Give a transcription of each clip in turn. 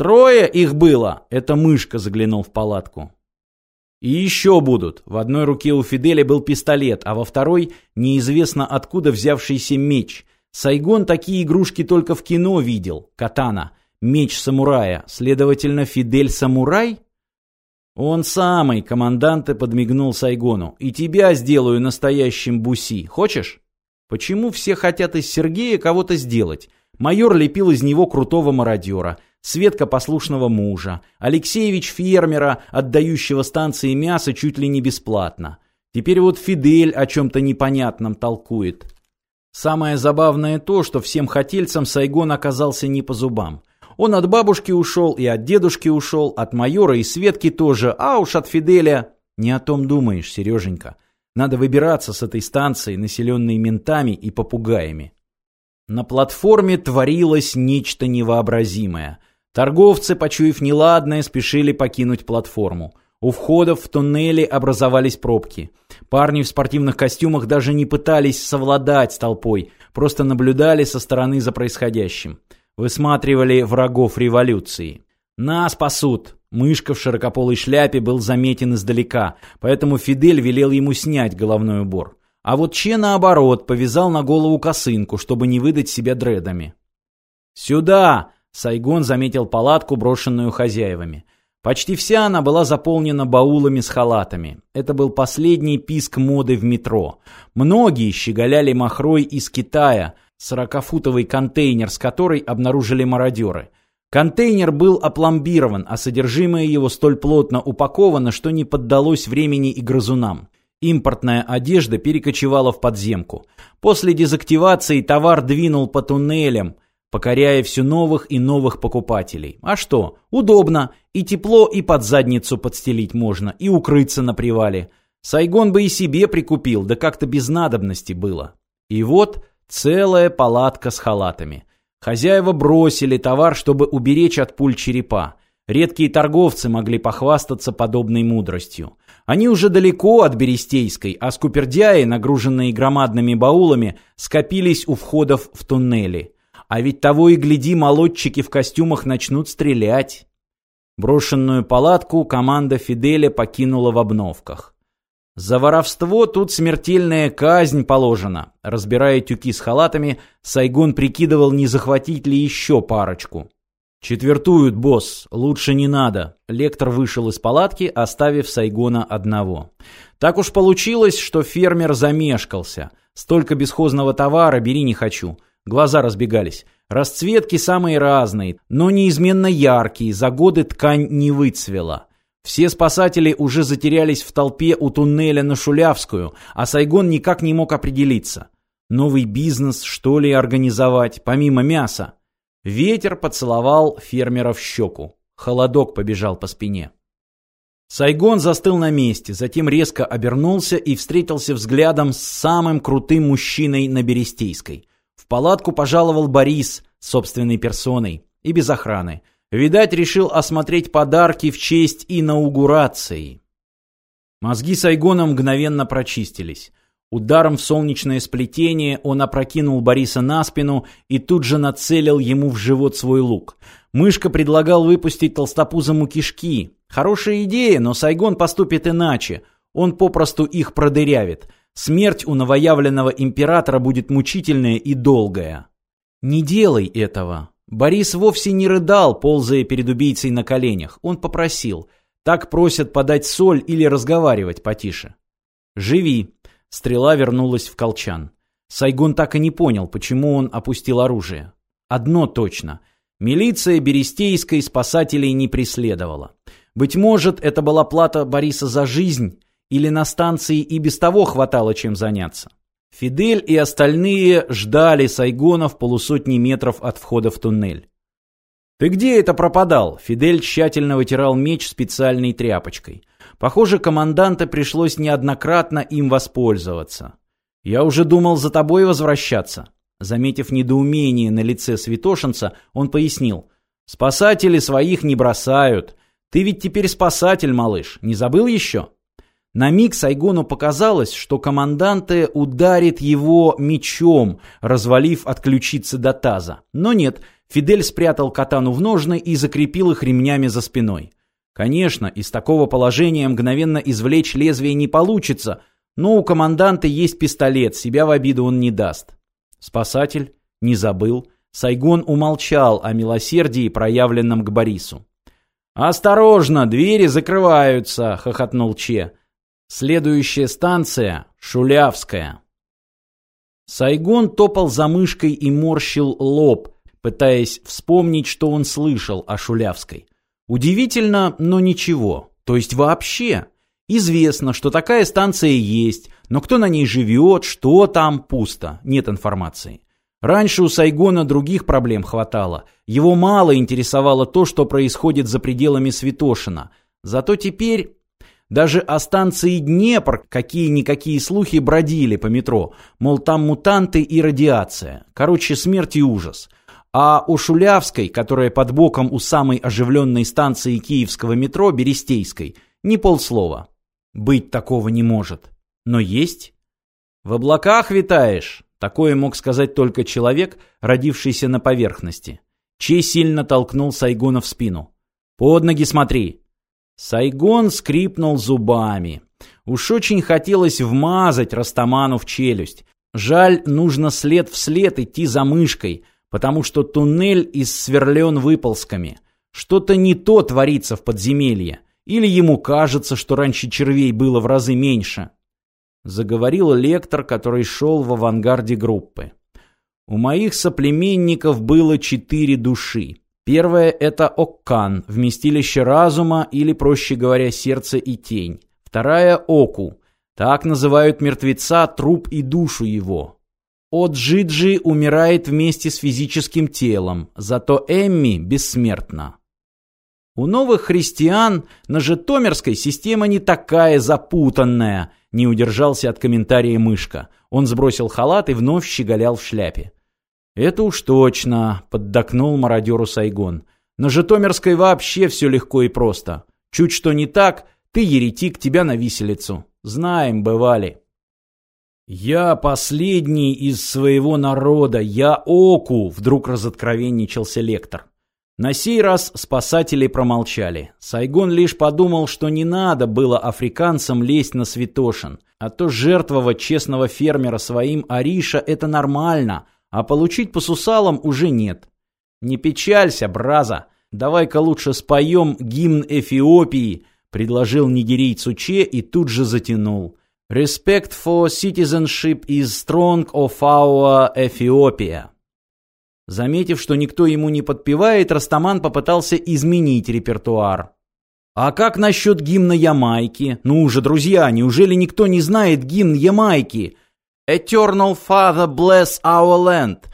«Трое их было!» — это мышка заглянул в палатку. И еще будут. В одной руке у Фиделя был пистолет, а во второй неизвестно откуда взявшийся меч. Сайгон такие игрушки только в кино видел. Катана. Меч самурая. Следовательно, Фидель самурай? Он самый, командант подмигнул Сайгону. И тебя сделаю настоящим буси. Хочешь? Почему все хотят из Сергея кого-то сделать? Майор лепил из него крутого мародера. Светка послушного мужа, Алексеевич фермера, отдающего станции мясо чуть ли не бесплатно. Теперь вот Фидель о чем-то непонятном толкует. Самое забавное то, что всем хотельцам Сайгон оказался не по зубам. Он от бабушки ушел и от дедушки ушел, от майора и Светки тоже, а уж от Фиделя... Не о том думаешь, Сереженька. Надо выбираться с этой станции, населенной ментами и попугаями. На платформе творилось нечто невообразимое – Торговцы, почуяв неладное, спешили покинуть платформу. У входов в туннели образовались пробки. Парни в спортивных костюмах даже не пытались совладать с толпой, просто наблюдали со стороны за происходящим. Высматривали врагов революции. «Нас спасут!» Мышка в широкополой шляпе был заметен издалека, поэтому Фидель велел ему снять головной убор. А вот Че, наоборот, повязал на голову косынку, чтобы не выдать себя дредами. «Сюда!» Сайгон заметил палатку, брошенную хозяевами. Почти вся она была заполнена баулами с халатами. Это был последний писк моды в метро. Многие щеголяли махрой из Китая, сорокафутовый контейнер с которой обнаружили мародеры. Контейнер был опломбирован, а содержимое его столь плотно упаковано, что не поддалось времени и грызунам. Импортная одежда перекочевала в подземку. После дезактивации товар двинул по туннелям – покоряя все новых и новых покупателей. А что? Удобно. И тепло, и под задницу подстелить можно, и укрыться на привале. Сайгон бы и себе прикупил, да как-то без надобности было. И вот целая палатка с халатами. Хозяева бросили товар, чтобы уберечь от пуль черепа. Редкие торговцы могли похвастаться подобной мудростью. Они уже далеко от Берестейской, а скупердяи, нагруженные громадными баулами, скопились у входов в туннели. А ведь того и гляди, молодчики в костюмах начнут стрелять. Брошенную палатку команда Фиделя покинула в обновках. За воровство тут смертельная казнь положена. Разбирая тюки с халатами, Сайгон прикидывал, не захватить ли еще парочку. «Четвертуют, босс, лучше не надо». Лектор вышел из палатки, оставив Сайгона одного. Так уж получилось, что фермер замешкался. Столько бесхозного товара бери не хочу. Глаза разбегались. Расцветки самые разные, но неизменно яркие, за годы ткань не выцвела. Все спасатели уже затерялись в толпе у туннеля на Шулявскую, а Сайгон никак не мог определиться. Новый бизнес, что ли, организовать, помимо мяса? Ветер поцеловал фермера в щеку. Холодок побежал по спине. Сайгон застыл на месте, затем резко обернулся и встретился взглядом с самым крутым мужчиной на Берестейской. Палатку пожаловал Борис собственной персоной и без охраны. Видать, решил осмотреть подарки в честь инаугурации. Мозги Сайгона мгновенно прочистились. Ударом в солнечное сплетение он опрокинул Бориса на спину и тут же нацелил ему в живот свой лук. Мышка предлагал выпустить толстопузому кишки. Хорошая идея, но Сайгон поступит иначе. Он попросту их продырявит – Смерть у новоявленного императора будет мучительная и долгая. Не делай этого. Борис вовсе не рыдал, ползая перед убийцей на коленях. Он попросил. Так просят подать соль или разговаривать потише. «Живи». Стрела вернулась в колчан. Сайгон так и не понял, почему он опустил оружие. Одно точно. Милиция Берестейской спасателей не преследовала. Быть может, это была плата Бориса за жизнь, или на станции и без того хватало чем заняться? Фидель и остальные ждали Сайгона в полусотни метров от входа в туннель. «Ты где это пропадал?» Фидель тщательно вытирал меч специальной тряпочкой. Похоже, команданта пришлось неоднократно им воспользоваться. «Я уже думал за тобой возвращаться». Заметив недоумение на лице святошинца, он пояснил. «Спасатели своих не бросают. Ты ведь теперь спасатель, малыш. Не забыл еще?» На миг Сайгону показалось, что команданте ударит его мечом, развалив от ключицы до таза. Но нет, Фидель спрятал катану в ножны и закрепил их ремнями за спиной. Конечно, из такого положения мгновенно извлечь лезвие не получится, но у команданта есть пистолет, себя в обиду он не даст. Спасатель не забыл. Сайгон умолчал о милосердии, проявленном к Борису. «Осторожно, двери закрываются!» — хохотнул Че. «Следующая станция — Шулявская». Сайгон топал за мышкой и морщил лоб, пытаясь вспомнить, что он слышал о Шулявской. Удивительно, но ничего. То есть вообще. Известно, что такая станция есть, но кто на ней живет, что там, пусто, нет информации. Раньше у Сайгона других проблем хватало. Его мало интересовало то, что происходит за пределами Святошина. Зато теперь даже о станции Днепр какие-никакие слухи бродили по метро. Мол, там мутанты и радиация. Короче, смерть и ужас. А у Шулявской, которая под боком у самой оживленной станции киевского метро, Берестейской, ни полслова. Быть такого не может. Но есть. В облаках витаешь. Такое мог сказать только человек, родившийся на поверхности. Чей сильно толкнул Сайгона в спину. «Под ноги смотри!» Сайгон скрипнул зубами. Уж очень хотелось вмазать Растаману в челюсть. Жаль, нужно след в след идти за мышкой, потому что туннель из сверлен выползками. Что-то не то творится в подземелье. Или ему кажется, что раньше червей было в разы меньше. Заговорил лектор, который шел в авангарде группы. У моих соплеменников было четыре души. Первая – это Оккан, вместилище разума или, проще говоря, сердце и тень. Вторая – Оку. Так называют мертвеца, труп и душу его. Оджиджи умирает вместе с физическим телом, зато Эмми бессмертна. У новых христиан на Житомирской система не такая запутанная, не удержался от комментария мышка. Он сбросил халат и вновь щеголял в шляпе. «Это уж точно», — поддакнул мародеру Сайгон. «На Житомирской вообще все легко и просто. Чуть что не так, ты еретик, тебя на виселицу. Знаем, бывали». «Я последний из своего народа, я Оку!» — вдруг разоткровенничался лектор. На сей раз спасатели промолчали. Сайгон лишь подумал, что не надо было африканцам лезть на Святошин, а то жертвовать честного фермера своим Ариша – это нормально, а получить по сусалам уже нет. «Не печалься, браза, давай-ка лучше споем гимн Эфиопии», – предложил нигерийцу Че и тут же затянул – Respect for citizenship is strong of our Ethiopia. Заметив, что никто ему не подпевает, Растаман попытался изменить репертуар. А как насчет гимна Ямайки? Ну уже, друзья, неужели никто не знает гимн Ямайки? Eternal Father bless our land.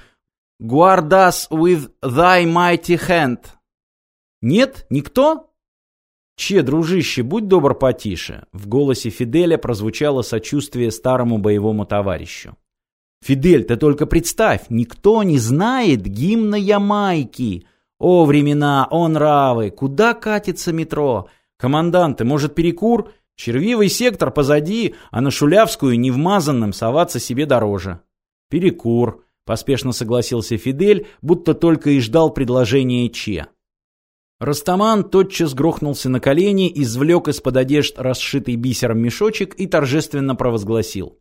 Guard us with thy mighty hand. Нет? Никто? «Че, дружище, будь добр потише!» В голосе Фиделя прозвучало сочувствие старому боевому товарищу. «Фидель, ты только представь, никто не знает гимна Ямайки! О, времена, о, нравы! Куда катится метро? Команданты, может, перекур? Червивый сектор позади, а на Шулявскую невмазанным соваться себе дороже». «Перекур», — поспешно согласился Фидель, будто только и ждал предложения Че. Растаман тотчас грохнулся на колени, извлек из-под одежд расшитый бисером мешочек и торжественно провозгласил.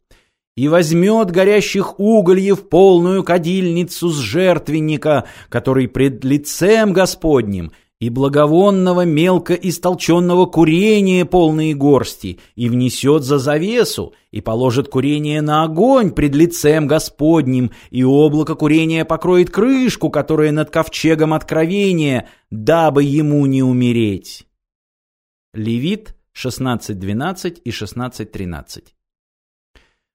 «И возьмет горящих угольев полную кадильницу с жертвенника, который пред лицем Господним, и благовонного мелко истолченного курения полные горсти, и внесет за завесу, и положит курение на огонь пред лицем Господним, и облако курения покроет крышку, которая над ковчегом откровения, дабы ему не умереть. Левит 16.12 и 16.13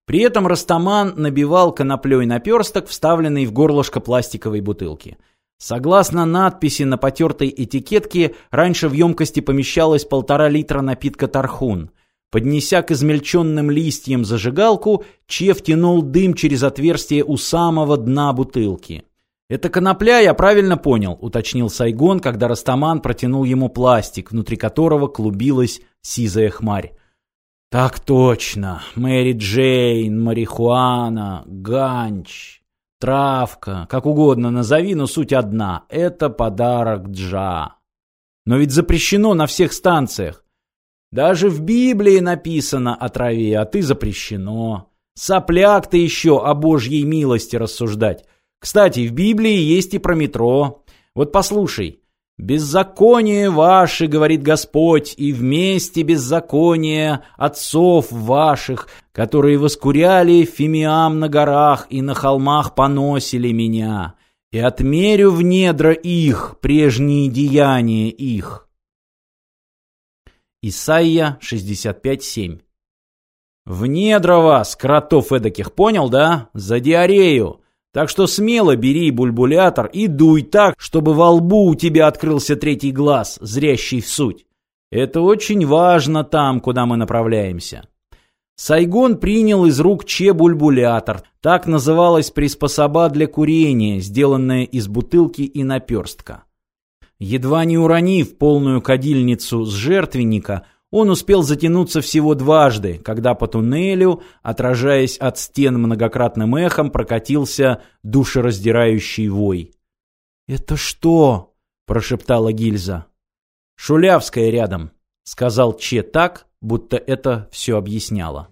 При этом Растаман набивал коноплей наперсток, вставленный в горлышко пластиковой бутылки – Согласно надписи на потертой этикетке, раньше в емкости помещалось полтора литра напитка «Тархун». Поднеся к измельченным листьям зажигалку, Че втянул дым через отверстие у самого дна бутылки. «Это конопля, я правильно понял», — уточнил Сайгон, когда Растаман протянул ему пластик, внутри которого клубилась сизая хмарь. «Так точно. Мэри Джейн, марихуана, ганч». Травка, как угодно назови, но суть одна. Это подарок Джа. Но ведь запрещено на всех станциях. Даже в Библии написано о траве, а ты запрещено. Сопляк ты еще о Божьей милости рассуждать. Кстати, в Библии есть и про метро. Вот послушай. «Беззаконие ваше, — говорит Господь, — и вместе беззаконие отцов ваших, которые воскуряли фимиам на горах и на холмах поносили меня, и отмерю в недра их прежние деяния их». Исайя 65.7 «В недра вас, кротов эдаких, понял, да? За диарею!» Так что смело бери бульбулятор и дуй так, чтобы во лбу у тебя открылся третий глаз, зрящий в суть. Это очень важно там, куда мы направляемся. Сайгон принял из рук Че бульбулятор. Так называлась приспособа для курения, сделанная из бутылки и наперстка. Едва не уронив полную кадильницу с жертвенника, он успел затянуться всего дважды, когда по туннелю, отражаясь от стен многократным эхом, прокатился душераздирающий вой. «Это что?» – прошептала гильза. «Шулявская рядом», – сказал Че так, будто это все объясняло.